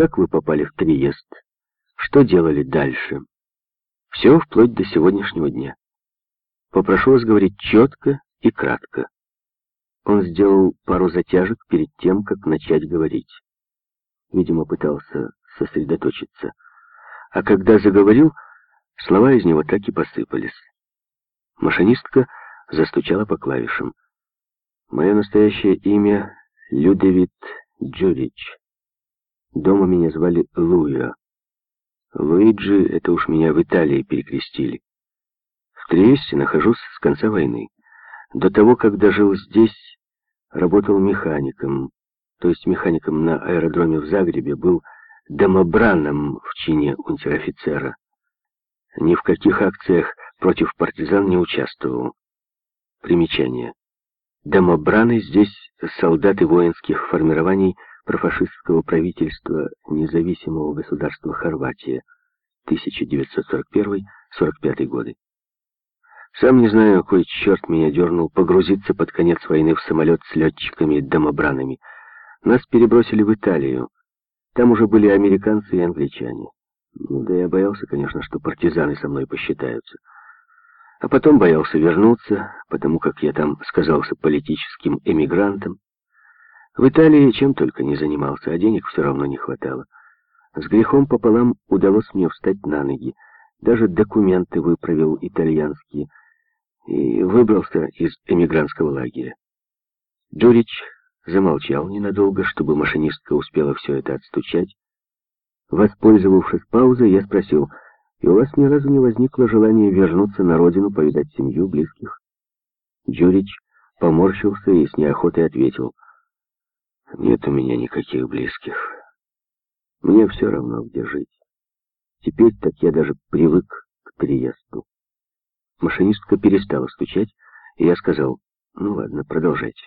как вы попали в Триест, что делали дальше. Все вплоть до сегодняшнего дня. Попрошу вас говорить четко и кратко. Он сделал пару затяжек перед тем, как начать говорить. Видимо, пытался сосредоточиться. А когда заговорил, слова из него так и посыпались. Машинистка застучала по клавишам. «Мое настоящее имя — Людовит Джурич. Дома меня звали Луио. Луиджи — это уж меня в Италии перекрестили. В Триесте нахожусь с конца войны. До того, как дожил здесь, работал механиком, то есть механиком на аэродроме в Загребе, был домобраном в чине унтер-офицера. Ни в каких акциях против партизан не участвовал. Примечание. Домобраны здесь солдаты воинских формирований профашистского правительства независимого государства Хорватия 1941-45 годы. Сам не знаю, какой черт меня дернул погрузиться под конец войны в самолет с летчиками-домобранами. Нас перебросили в Италию. Там уже были американцы и англичане. Ну да я боялся, конечно, что партизаны со мной посчитаются. А потом боялся вернуться, потому как я там сказался политическим эмигрантом. В Италии чем только не занимался, а денег все равно не хватало. С грехом пополам удалось мне встать на ноги. Даже документы выправил итальянские и выбрался из эмигрантского лагеря. Джурич замолчал ненадолго, чтобы машинистка успела все это отстучать. Воспользовавшись паузой, я спросил, «И у вас ни разу не возникло желания вернуться на родину, повидать семью, близких?» Джурич поморщился и с неохотой ответил, «Нет у меня никаких близких. Мне все равно, где жить. Теперь так я даже привык к приезду». Машинистка перестала стучать, и я сказал, «Ну ладно, продолжайте».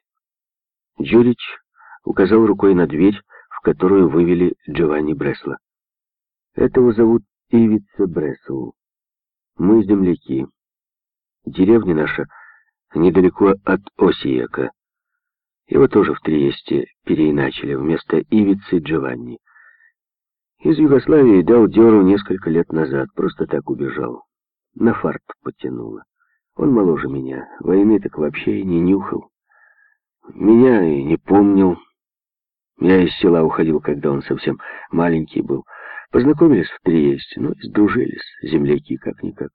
Джурич указал рукой на дверь, в которую вывели Джованни Бресла. Этого зовут Ивица Бресл. Мы земляки. Деревня наша недалеко от Осиека. Его тоже в Триесте переиначили вместо Ивицы Джованни. Из Югославии дал дёру несколько лет назад, просто так убежал. На фарт потянуло. Он моложе меня, войны так вообще и не нюхал. Меня и не помнил. Я из села уходил, когда он совсем маленький был. Познакомились в Триесте, ну и сдружились, земляки как-никак.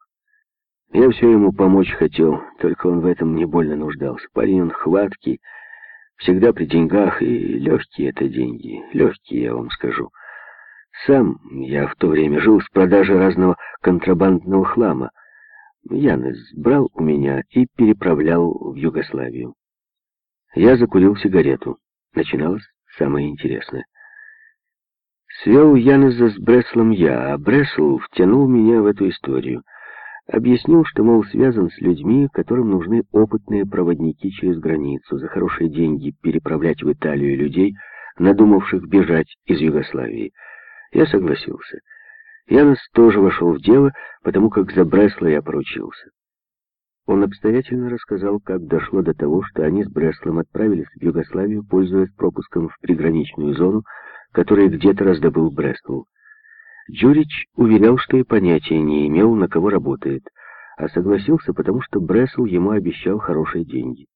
Я все ему помочь хотел, только он в этом не больно нуждался. Парень он хваткий, всегда при деньгах, и легкие это деньги, легкие, я вам скажу. Сам я в то время жил с продажи разного контрабандного хлама. Янес брал у меня и переправлял в Югославию. Я закурил сигарету. Начиналось самое интересное. Свел Янеза с Бреслом я, а Бресл втянул меня в эту историю. Объяснил, что, мол, связан с людьми, которым нужны опытные проводники через границу, за хорошие деньги переправлять в Италию людей, надумавших бежать из Югославии. Я согласился. Янес тоже вошел в дело, потому как за Бресла я поручился. Он обстоятельно рассказал, как дошло до того, что они с Бреслом отправились в Югославию, пользуясь пропуском в приграничную зону, который где-то раздобыл Брестл. Джурич уверял, что и понятия не имел, на кого работает, а согласился, потому что Бресл ему обещал хорошие деньги.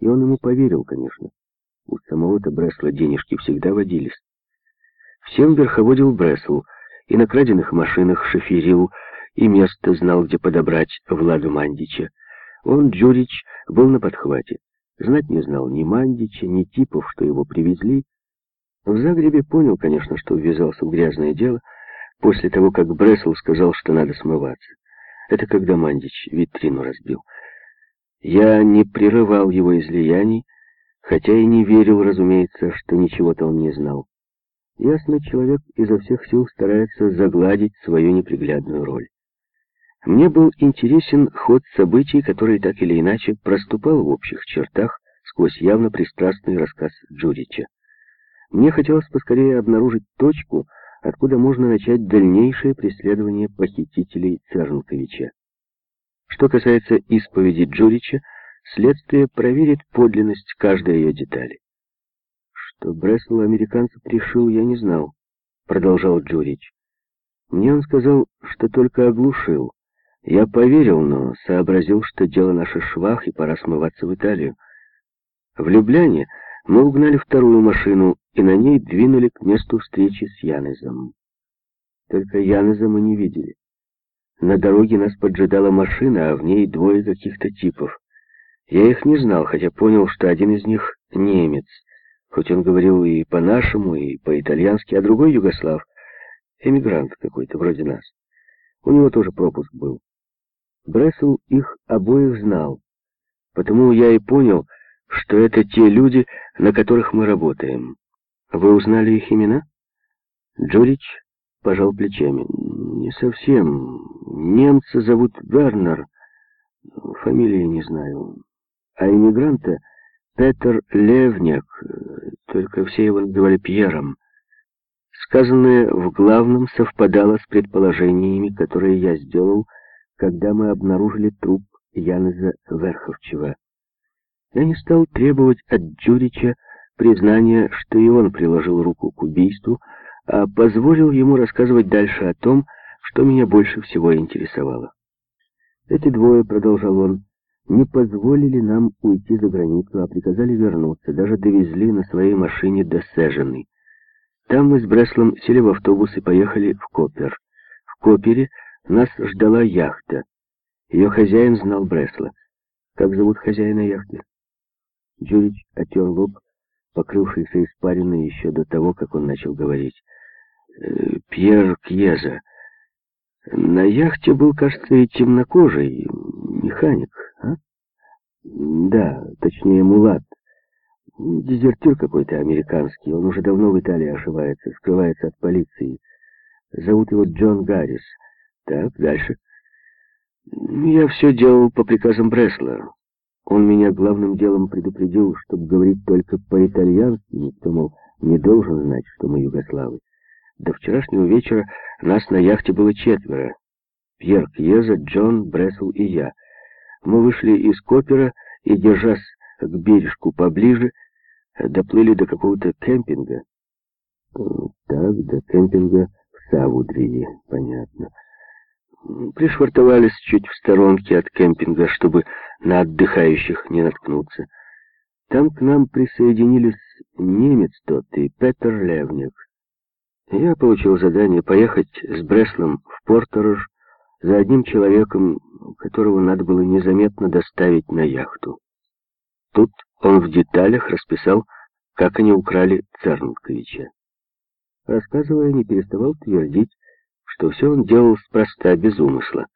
И он ему поверил, конечно. У самого-то Бресла денежки всегда водились. Всем верховодил Бресл, и на краденных машинах шоферил, и место знал, где подобрать Владу Мандича. Он, Джурич, был на подхвате. Знать не знал ни Мандича, ни типов, что его привезли. В Загребе понял, конечно, что ввязался в грязное дело, после того, как Бресл сказал, что надо смываться. Это когда Мандич витрину разбил. Я не прерывал его излияний, хотя и не верил, разумеется, что ничего-то он не знал. Ясно, человек изо всех сил старается загладить свою неприглядную роль. Мне был интересен ход событий, который так или иначе проступал в общих чертах сквозь явно пристрастный рассказ Джурича. Мне хотелось поскорее обнаружить точку, откуда можно начать дальнейшее преследование похитителей Цернковича. Что касается исповеди Джурича, следствие проверит подлинность каждой ее детали. Что Бреслу американцев пришил, я не знал. продолжал Джурич. Мне он сказал, что только оглушил. Я поверил, но сообразил, что дело наше швах, и пора смываться в Италию. В Любляне мы угнали вторую машину и на ней двинули к месту встречи с Янезом. Только Янеза мы не видели. На дороге нас поджидала машина, а в ней двое каких-то типов. Я их не знал, хотя понял, что один из них немец, хоть он говорил и по-нашему, и по-итальянски, а другой югослав, эмигрант какой-то, вроде нас. У него тоже пропуск был. Брессел их обоих знал, потому я и понял, что это те люди, на которых мы работаем. Вы узнали их имена? Джурич пожал плечами. Не совсем. Немца зовут Вернер. Фамилии не знаю. А иммигранта Петер Левняк. Только все его называли Пьером. Сказанное в главном совпадало с предположениями, которые я сделал, когда мы обнаружили труп Янеза Верховчева. Я не стал требовать от Джурича признания, что и он приложил руку к убийству, а позволил ему рассказывать дальше о том, что меня больше всего интересовало. Эти двое, продолжал он, не позволили нам уйти за границу, а приказали вернуться, даже довезли на своей машине до Сежены. Там мы с Бреслом сели в автобус и поехали в Копер. В Копере нас ждала яхта. Ее хозяин знал Бресла. Как зовут хозяина яхты? Джурич отер лоб, покрывшийся испариной еще до того, как он начал говорить. «Э, «Пьер Кьеза. На яхте был, кажется, и темнокожий механик, а? Да, точнее, мулат. Дезертир какой-то американский. Он уже давно в Италии ошивается, скрывается от полиции. Зовут его Джон Гаррис. Так, дальше. Я все делал по приказам Бресла. Он меня главным делом предупредил, чтобы говорить только по-итальянски, никто, мол, не должен знать, что мы югославы. До вчерашнего вечера нас на яхте было четверо. Пьер Кьеза, Джон, Брессел и я. Мы вышли из Копера и, держась к бережку поближе, доплыли до какого-то кемпинга. Так, до кемпинга в Савудриде, понятно пришвартовались чуть в сторонке от кемпинга, чтобы на отдыхающих не наткнуться. Там к нам присоединились немец тот и Петер Левник. Я получил задание поехать с Бреслом в Порторож за одним человеком, которого надо было незаметно доставить на яхту. Тут он в деталях расписал, как они украли Цернковича. Рассказывая, не переставал твердить, что все он делал спроста, без умысла.